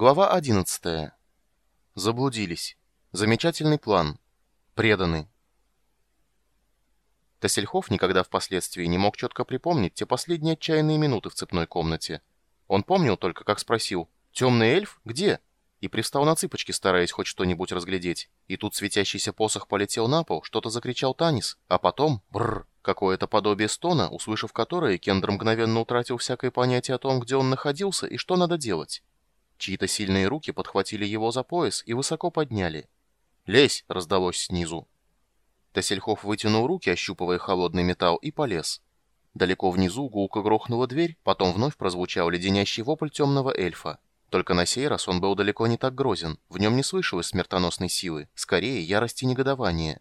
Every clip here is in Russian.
Глава 11. Заблудились. Замечательный план. Преданы. Тассельхоф никогда впоследствии не мог четко припомнить те последние отчаянные минуты в цепной комнате. Он помнил только, как спросил «Темный эльф? Где?» и пристал на цыпочки, стараясь хоть что-нибудь разглядеть. И тут светящийся посох полетел на пол, что-то закричал Танис, а потом бррр, какое-то подобие стона, услышав которое, Кендер мгновенно утратил всякое понятие о том, где он находился и что надо делать. Чьи-то сильные руки подхватили его за пояс и высоко подняли. «Лезь!» — раздалось снизу. Тассельхоф вытянул руки, ощупывая холодный металл, и полез. Далеко внизу гулко грохнула дверь, потом вновь прозвучал леденящий вопль темного эльфа. Только на сей раз он был далеко не так грозен, в нем не слышалось смертоносной силы, скорее ярости и негодования.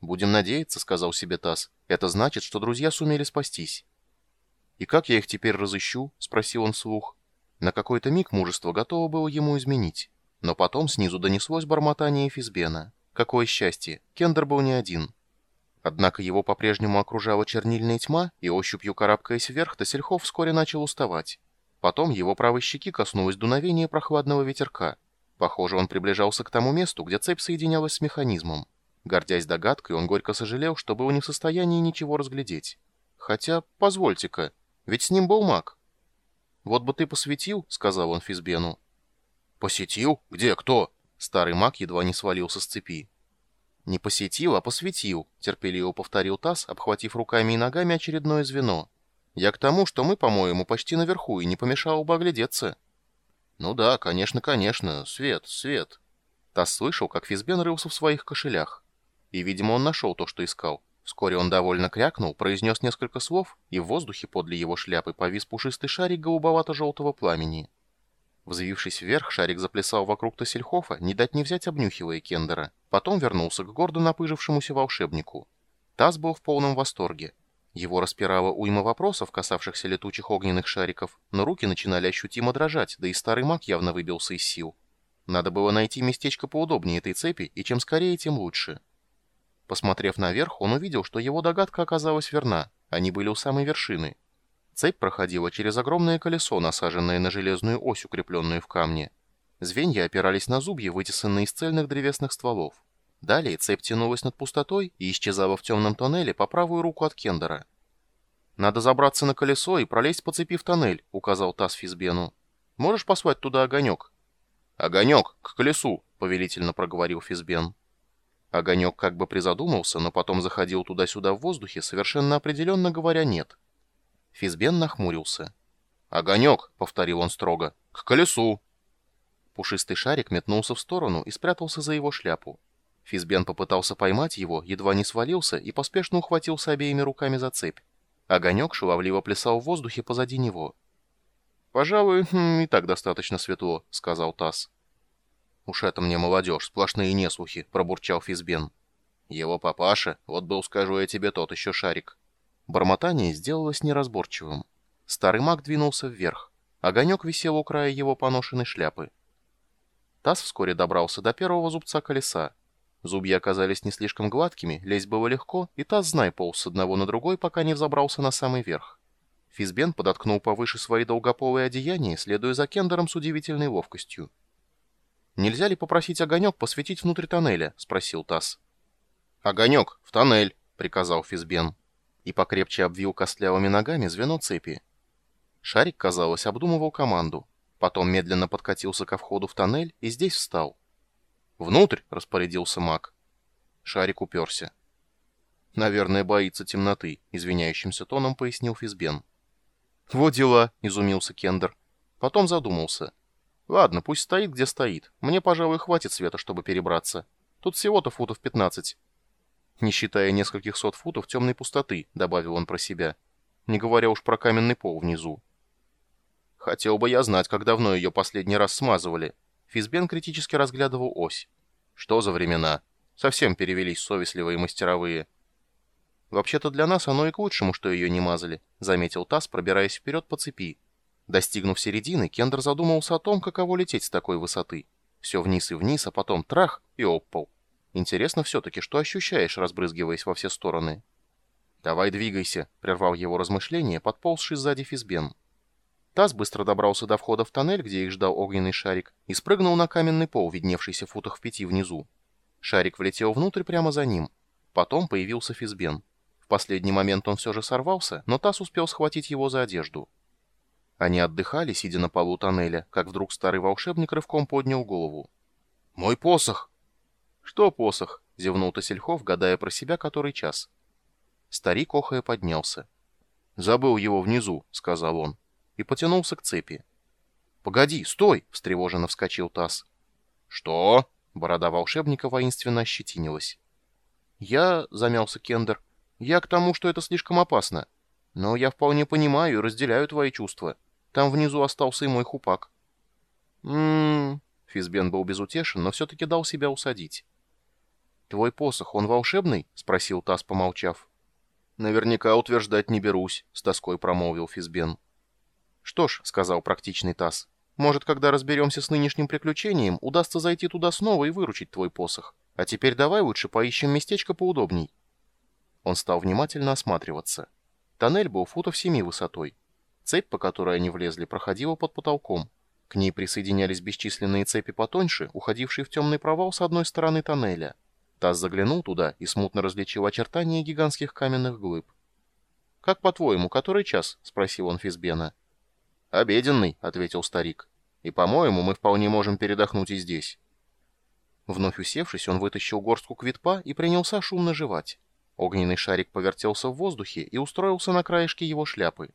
«Будем надеяться», — сказал себе Тасс, — «это значит, что друзья сумели спастись». «И как я их теперь разыщу?» — спросил он вслух. На какой-то миг мужество готово было ему изменить. Но потом снизу донеслось бормотание Физбена. Какое счастье! Кендер был не один. Однако его по-прежнему окружала чернильная тьма, и ощупью карабкаясь вверх, Тассельхов вскоре начал уставать. Потом его правой щеки коснулось дуновения прохладного ветерка. Похоже, он приближался к тому месту, где цепь соединялась с механизмом. Гордясь догадкой, он горько сожалел, что был не в состоянии ничего разглядеть. Хотя, позвольте-ка, ведь с ним был маг. «Вот бы ты посветил», — сказал он Физбену. «Посетил? Где? Кто?» Старый маг едва не свалился с цепи. «Не посетил, а посветил», — терпеливо повторил Тасс, обхватив руками и ногами очередное звено. «Я к тому, что мы, по-моему, почти наверху, и не помешало бы оглядеться». «Ну да, конечно, конечно. Свет, свет». Тасс слышал, как Физбен рылся в своих кошелях. И, видимо, он нашел то, что искал. Вскоре он довольно крякнул, произнес несколько слов, и в воздухе подле его шляпы повис пушистый шарик голубовато-желтого пламени. Взвившись вверх, шарик заплясал вокруг Тассельхофа, не дать не взять обнюхивая Кендера. Потом вернулся к гордо напыжившемуся волшебнику. Таз был в полном восторге. Его распирала уйма вопросов, касавшихся летучих огненных шариков, но руки начинали ощутимо дрожать, да и старый маг явно выбился из сил. Надо было найти местечко поудобнее этой цепи, и чем скорее, тем лучше. Посмотрев наверх, он увидел, что его догадка оказалась верна. Они были у самой вершины. Цепь проходила через огромное колесо, насаженное на железную ось, укрепленную в камне. Звенья опирались на зубья, вытесанные из цельных древесных стволов. Далее цепь тянулась над пустотой и исчезала в темном тоннеле по правую руку от Кендера. «Надо забраться на колесо и пролезть по цепи в тоннель», — указал Тасс Физбену. «Можешь послать туда огонек?» «Огонек, к колесу», — повелительно проговорил Физбен. Огонек как бы призадумался, но потом заходил туда-сюда в воздухе, совершенно определенно говоря «нет». Физбен нахмурился. «Огонек!» — повторил он строго. «К колесу!» Пушистый шарик метнулся в сторону и спрятался за его шляпу. Физбен попытался поймать его, едва не свалился и поспешно ухватился обеими руками за цепь. Огонек шаловливо плясал в воздухе позади него. «Пожалуй, хм, и так достаточно светло», — сказал Тасс. «Уж это мне молодежь, сплошные неслухи», — пробурчал Физбен. «Его папаша, вот был, скажу я тебе, тот еще шарик». Бормотание сделалось неразборчивым. Старый маг двинулся вверх. Огонек висел у края его поношенной шляпы. Таз вскоре добрался до первого зубца колеса. Зубья оказались не слишком гладкими, лезть было легко, и Таз знай полз с одного на другой, пока не взобрался на самый верх. Физбен подоткнул повыше свои долгополые одеяния, следуя за Кендером с удивительной ловкостью. «Нельзя ли попросить огонек посветить внутрь тоннеля?» — спросил Тасс. «Огонек, в тоннель!» — приказал Физбен. И покрепче обвил костлявыми ногами звено цепи. Шарик, казалось, обдумывал команду. Потом медленно подкатился ко входу в тоннель и здесь встал. «Внутрь!» — распорядился маг. Шарик уперся. «Наверное, боится темноты», — извиняющимся тоном пояснил Физбен. «Вот дела», — изумился Кендер. Потом задумался. Ладно, пусть стоит, где стоит. Мне, пожалуй, хватит света, чтобы перебраться. Тут всего-то футов 15. Не считая нескольких сот футов темной пустоты, добавил он про себя. Не говоря уж про каменный пол внизу. Хотел бы я знать, как давно ее последний раз смазывали. Физбен критически разглядывал ось. Что за времена? Совсем перевелись совестливые мастеровые. Вообще-то для нас оно и к лучшему, что ее не мазали, заметил Тасс, пробираясь вперед по цепи. Достигнув середины, Кендер задумался о том, каково лететь с такой высоты. Все вниз и вниз, а потом трах и оппал. Интересно все-таки, что ощущаешь, разбрызгиваясь во все стороны. «Давай двигайся», — прервал его размышление, подползший сзади Физбен. Таз быстро добрался до входа в тоннель, где их ждал огненный шарик, и спрыгнул на каменный пол, видневшийся в футах в пяти внизу. Шарик влетел внутрь прямо за ним. Потом появился Физбен. В последний момент он все же сорвался, но Таз успел схватить его за одежду. Они отдыхали, сидя на полу тоннеля, как вдруг старый волшебник рывком поднял голову. «Мой посох!» «Что посох?» — зевнул Тосельхов, гадая про себя который час. Старик охая поднялся. «Забыл его внизу», — сказал он, и потянулся к цепи. «Погоди, стой!» — встревоженно вскочил Тасс. «Что?» — борода волшебника воинственно ощетинилась. «Я...» — замялся Кендер. «Я к тому, что это слишком опасно. Но я вполне понимаю и разделяю твои чувства. Там внизу остался и мой хупак». «М-м-м...» Физбен был безутешен, но все-таки дал себя усадить. «Твой посох, он волшебный?» — спросил Тасс, помолчав. «Наверняка утверждать не берусь», — с тоской промолвил Физбен. «Что ж», — сказал практичный Тасс, — «может, когда разберемся с нынешним приключением, удастся зайти туда снова и выручить твой посох. А теперь давай лучше поищем местечко поудобней». Он стал внимательно осматриваться. Тоннель был футов семи высотой. Цепь, по которой они влезли, проходила под потолком. К ней присоединялись бесчисленные цепи потоньше, уходившие в темный провал с одной стороны тоннеля. Таз заглянул туда и смутно различил очертания гигантских каменных глыб. «Как по-твоему, который час?» — спросил он Физбена. «Обеденный», — ответил старик. «И, по-моему, мы вполне можем передохнуть и здесь». Вновь усевшись, он вытащил горстку квитпа и принялся шумно жевать. Огненный шарик повертелся в воздухе и устроился на краешке его шляпы.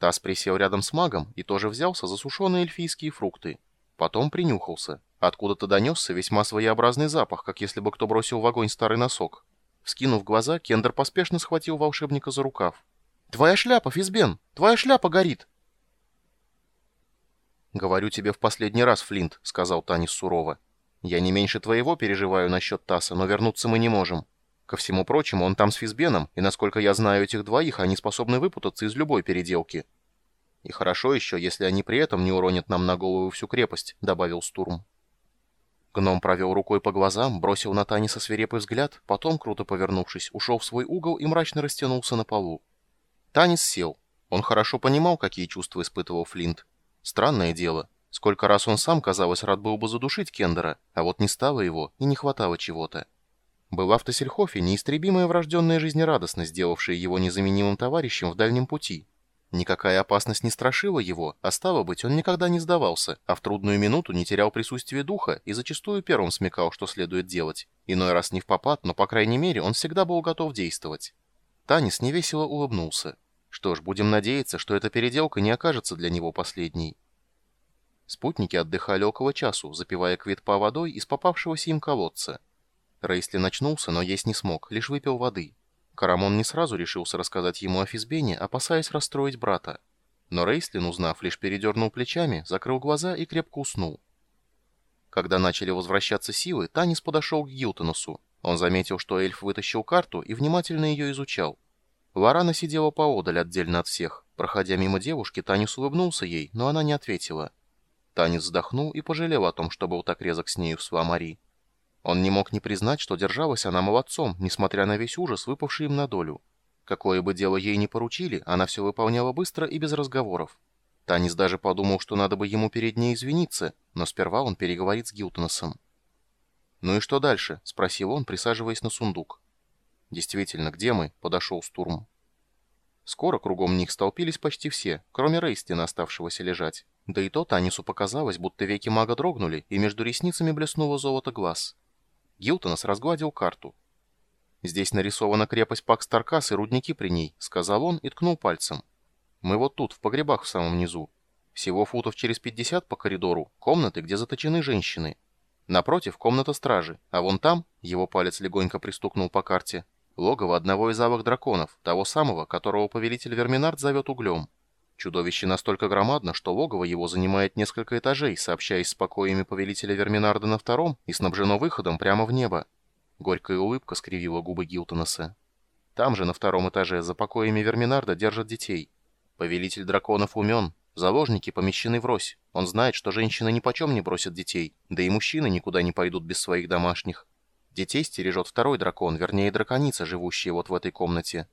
Таз присел рядом с магом и тоже взялся за сушеные эльфийские фрукты. Потом принюхался. Откуда-то донесся весьма своеобразный запах, как если бы кто бросил в огонь старый носок. Вскинув глаза, Кендер поспешно схватил волшебника за рукав. «Твоя шляпа, Физбен! Твоя шляпа горит!» «Говорю тебе в последний раз, Флинт», — сказал Танис сурово. «Я не меньше твоего переживаю насчет Тасса, но вернуться мы не можем. Ко всему прочему, он там с Физбеном, и, насколько я знаю этих двоих, они способны выпутаться из любой переделки». «И хорошо еще, если они при этом не уронят нам на голову всю крепость», — добавил Стурм. Гном провел рукой по глазам, бросил на Таниса свирепый взгляд, потом, круто повернувшись, ушел в свой угол и мрачно растянулся на полу. Танис сел. Он хорошо понимал, какие чувства испытывал Флинт. Странное дело. Сколько раз он сам, казалось, рад был бы задушить Кендера, а вот не стало его и не хватало чего-то. Была в Тассельхофе неистребимая врожденная жизнерадостность, сделавшая его незаменимым товарищем в дальнем пути. Никакая опасность не страшила его, а стало быть, он никогда не сдавался, а в трудную минуту не терял присутствие духа и зачастую первым смекал, что следует делать. Иной раз не в попад, но, по крайней мере, он всегда был готов действовать. Танис невесело улыбнулся. Что ж, будем надеяться, что эта переделка не окажется для него последней. Спутники отдыхали около часу, запивая квитпа водой из попавшегося им колодца. Рейсли начнулся, но есть не смог, лишь выпил воды. Карамон не сразу решился рассказать ему о Физбене, опасаясь расстроить брата. Но Рейслин, узнав, лишь передернул плечами, закрыл глаза и крепко уснул. Когда начали возвращаться силы, Танис подошел к Гилтонусу. Он заметил, что эльф вытащил карту и внимательно ее изучал. Лорана сидела поодаль, отдельно от всех. Проходя мимо девушки, Танис улыбнулся ей, но она не ответила. Танис вздохнул и пожалел о том, что был так резок с нею в Свамари. Он не мог не признать, что держалась она молодцом, несмотря на весь ужас, выпавший им на долю. Какое бы дело ей ни поручили, она все выполняла быстро и без разговоров. Танис даже подумал, что надо бы ему перед ней извиниться, но сперва он переговорит с Гилтоносом. «Ну и что дальше?» — спросил он, присаживаясь на сундук. «Действительно, где мы?» — подошел Стурм. Скоро кругом них столпились почти все, кроме Рейстина, оставшегося лежать. Да и то Танису показалось, будто веки мага дрогнули, и между ресницами блеснуло золото глаз. Гилтонос разгладил карту. «Здесь нарисована крепость Пакстаркас и рудники при ней», — сказал он и ткнул пальцем. «Мы вот тут, в погребах в самом низу. Всего футов через 50 по коридору, комнаты, где заточены женщины. Напротив, комната стражи, а вон там, его палец легонько пристукнул по карте, логово одного из авых драконов, того самого, которого повелитель Верминард зовет углем. Чудовище настолько громадно, что логово его занимает несколько этажей, сообщаясь с покоями повелителя Верминарда на втором и снабжено выходом прямо в небо. Горькая улыбка скривила губы Гилтонеса. Там же, на втором этаже, за покоями Верминарда держат детей. Повелитель драконов умен, заложники помещены врозь. Он знает, что женщины ни почем не бросят детей, да и мужчины никуда не пойдут без своих домашних. Детей стережет второй дракон, вернее драконица, живущая вот в этой комнате.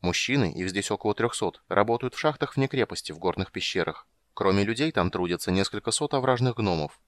Мужчины, их здесь около 300, работают в шахтах вне крепости, в горных пещерах. Кроме людей там трудятся несколько сот овражных гномов.